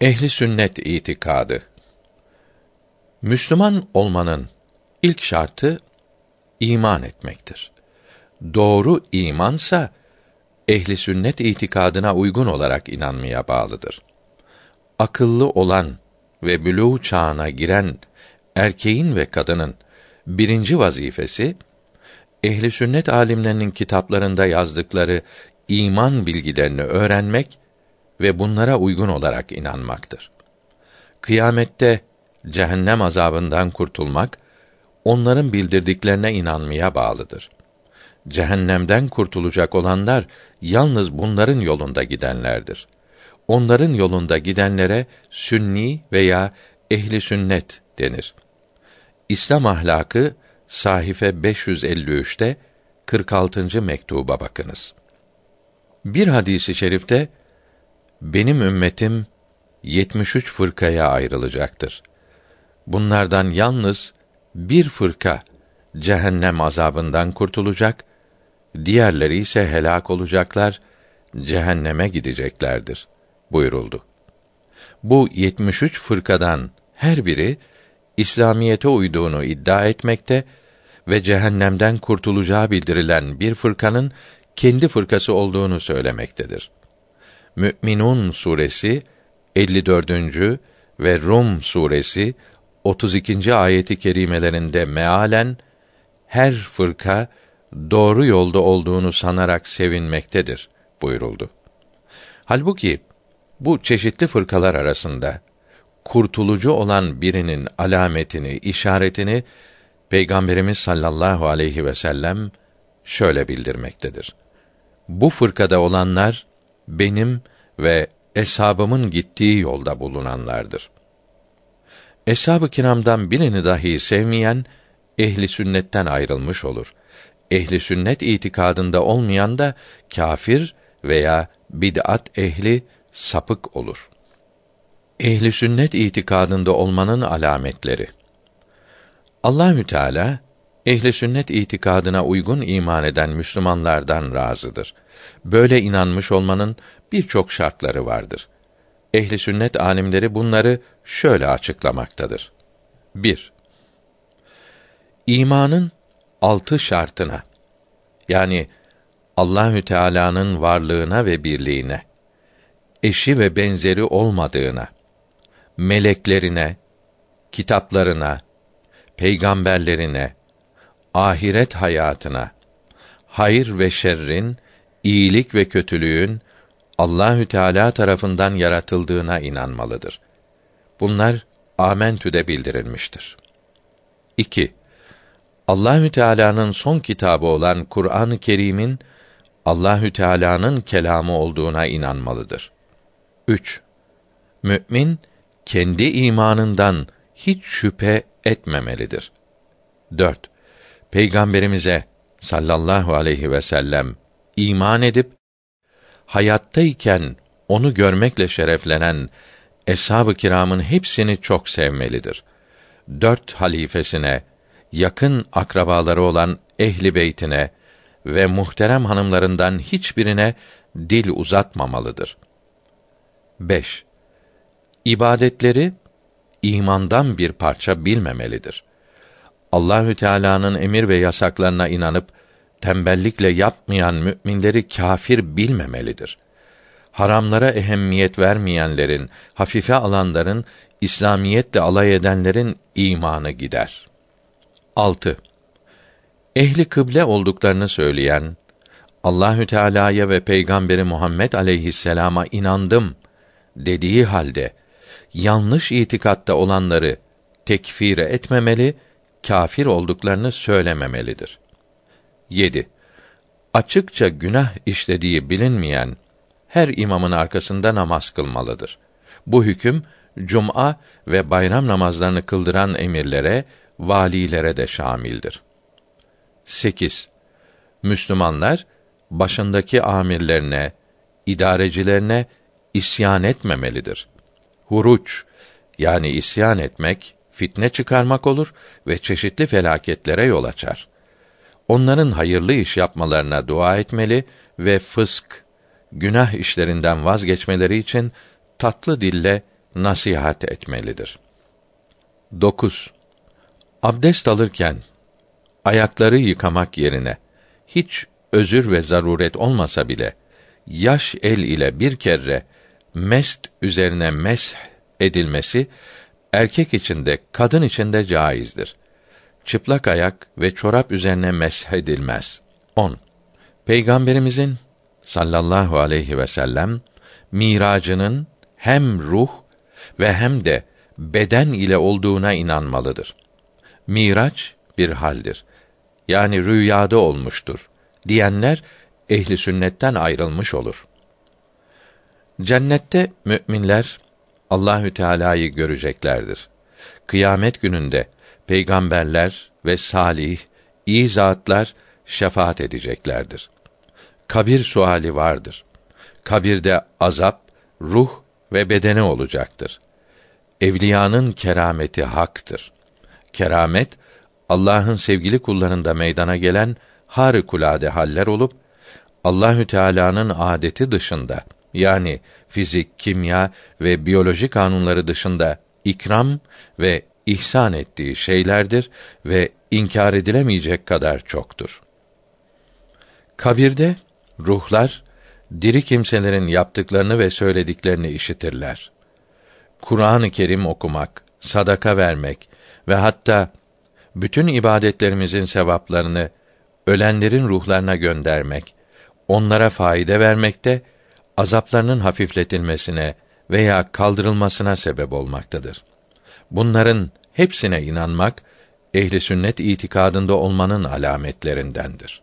Ehli sünnet itikadı. Müslüman olmanın ilk şartı iman etmektir. Doğru imansa ehli sünnet itikadına uygun olarak inanmaya bağlıdır. Akıllı olan ve bülû çağına giren erkeğin ve kadının birinci vazifesi ehli sünnet alimlerinin kitaplarında yazdıkları iman bilgilerini öğrenmek ve bunlara uygun olarak inanmaktır. Kıyamette cehennem azabından kurtulmak onların bildirdiklerine inanmaya bağlıdır. Cehennemden kurtulacak olanlar yalnız bunların yolunda gidenlerdir. Onların yolunda gidenlere sünni veya ehli sünnet denir. İslam ahlakı sahife 553'te 46. mektuba bakınız. Bir hadisi şerifte benim ümmetim 73 fırkaya ayrılacaktır. Bunlardan yalnız bir fırka cehennem azabından kurtulacak, diğerleri ise helak olacaklar, cehenneme gideceklerdir buyuruldu. Bu 73 fırkadan her biri İslamiyete uyduğunu iddia etmekte ve cehennemden kurtulacağı bildirilen bir fırkanın kendi fırkası olduğunu söylemektedir. Mü'minun suresi 54. ve Rum suresi 32. ayeti kerimelerinde mealen her fırka doğru yolda olduğunu sanarak sevinmektedir buyuruldu. Halbuki bu çeşitli fırkalar arasında kurtulucu olan birinin alametini, işaretini Peygamberimiz sallallahu aleyhi ve sellem şöyle bildirmektedir. Bu fırkada olanlar benim ve eshabımın gittiği yolda bulunanlardır. Eshab-ı kiramdan birini dahi sevmeyen ehli sünnetten ayrılmış olur. Ehli sünnet itikadında olmayan da kafir veya bid'at ehli sapık olur. Ehli sünnet itikadında olmanın alametleri. Allahü Teala ehli sünnet itikadına uygun iman eden Müslümanlardan razıdır. Böyle inanmış olmanın birçok şartları vardır. Ehli sünnet alimleri bunları şöyle açıklamaktadır. 1. İmanın altı şartına yani Allahü Teala'nın varlığına ve birliğine, eşi ve benzeri olmadığına, meleklerine, kitaplarına, peygamberlerine, ahiret hayatına, hayır ve şerrin, iyilik ve kötülüğün Allahü Teala tarafından yaratıldığına inanmalıdır. Bunlar Amentü'de bildirilmiştir. 2. Allahü Teala'nın son kitabı olan Kur'an-ı Kerim'in Allahü Teala'nın kelamı olduğuna inanmalıdır. 3. Mümin kendi imanından hiç şüphe etmemelidir. 4. Peygamberimize sallallahu aleyhi ve sellem iman edip hayattayken onu görmekle şereflenen eshab-ı kiramın hepsini çok sevmelidir. Dört halifesine, yakın akrabaları olan ehli beytine ve muhterem hanımlarından hiçbirine dil uzatmamalıdır. 5. İbadetleri imandan bir parça bilmemelidir. Allahü Teala'nın emir ve yasaklarına inanıp tembellikle yapmayan müminleri kâfir bilmemelidir. Haramlara ehemmiyet vermeyenlerin, hafife alanların, İslamiyetle alay edenlerin imanı gider. 6. Ehli kıble olduklarını söyleyen, Allahü Teala'ya ve Peygamberi Muhammed aleyhisselama inandım dediği halde yanlış itikatta olanları tekfir etmemeli, kâfir olduklarını söylememelidir. 7. Açıkça günah işlediği bilinmeyen her imamın arkasında namaz kılmalıdır. Bu hüküm cuma ve bayram namazlarını kıldıran emirlere, valilere de şamildir. 8. Müslümanlar başındaki amirlerine, idarecilerine isyan etmemelidir. Huruç yani isyan etmek fitne çıkarmak olur ve çeşitli felaketlere yol açar. Onların hayırlı iş yapmalarına dua etmeli ve fısk, günah işlerinden vazgeçmeleri için tatlı dille nasihat etmelidir. 9. Abdest alırken ayakları yıkamak yerine hiç özür ve zaruret olmasa bile yaş el ile bir kere mest üzerine mesh edilmesi erkek içinde, kadın içinde caizdir. Çıplak ayak ve çorap üzerine mesh edilmez. 10. Peygamberimizin sallallahu aleyhi ve sellem miracının hem ruh ve hem de beden ile olduğuna inanmalıdır. Miraç bir haldir. Yani rüyada olmuştur diyenler ehli sünnetten ayrılmış olur. Cennette müminler Allahü Teala'yı göreceklerdir. Kıyamet gününde peygamberler ve salih, iyi zatlar şefaat edeceklerdir. Kabir suali vardır. Kabirde azap, ruh ve bedeni olacaktır. Evliyanın kerameti haktır. Keramet Allah'ın sevgili kullarında meydana gelen harikulade haller olup Allahü Teala'nın adeti dışında yani fizik, kimya ve biyoloji kanunları dışında ikram ve ihsan ettiği şeylerdir ve inkar edilemeyecek kadar çoktur. Kabirde ruhlar diri kimselerin yaptıklarını ve söylediklerini işitirler. Kur'an-ı Kerim okumak, sadaka vermek ve hatta bütün ibadetlerimizin sevaplarını ölenlerin ruhlarına göndermek, onlara faide vermekte azaplarının hafifletilmesine veya kaldırılmasına sebep olmaktadır. Bunların hepsine inanmak ehli sünnet itikadında olmanın alametlerindendir.